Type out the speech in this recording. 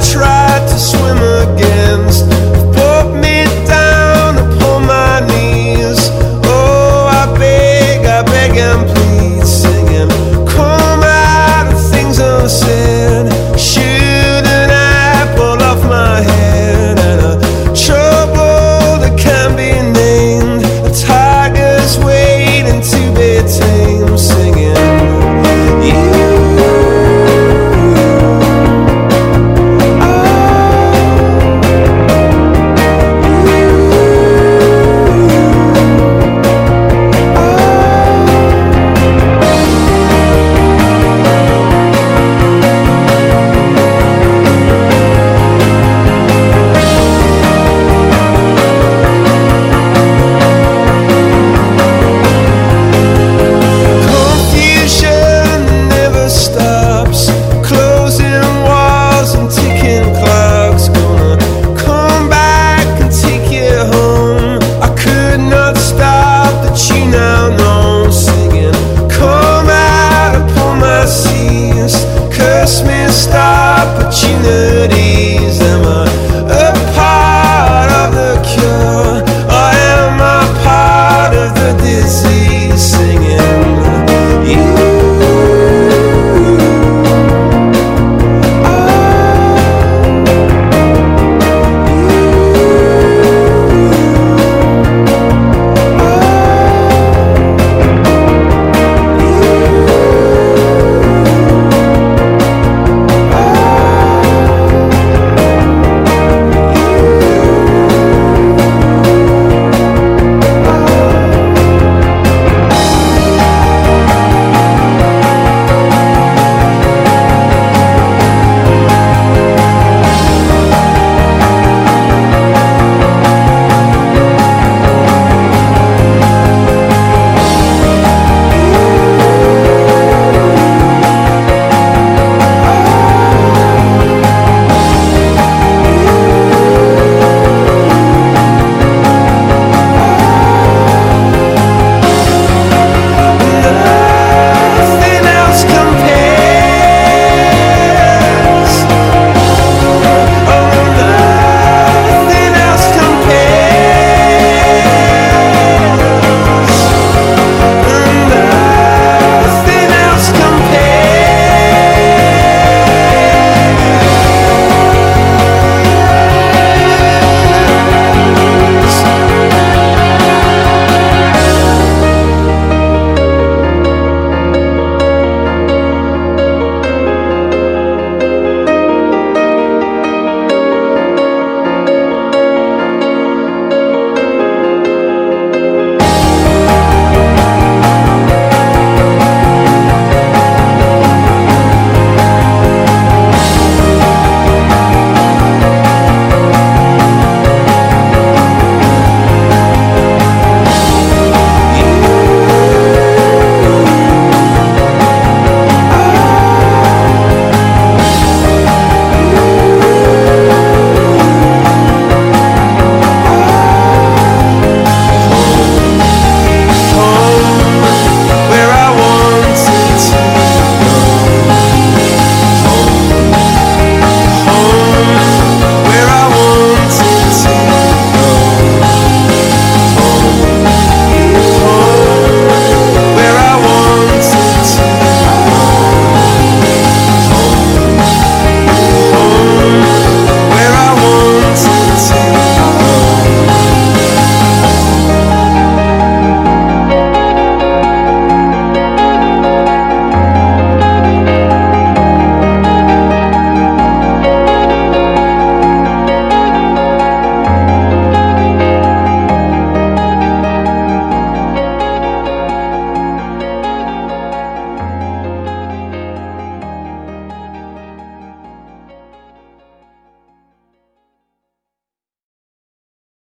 try just missed opportunities. Am I a part of the cure or am I part of the disease?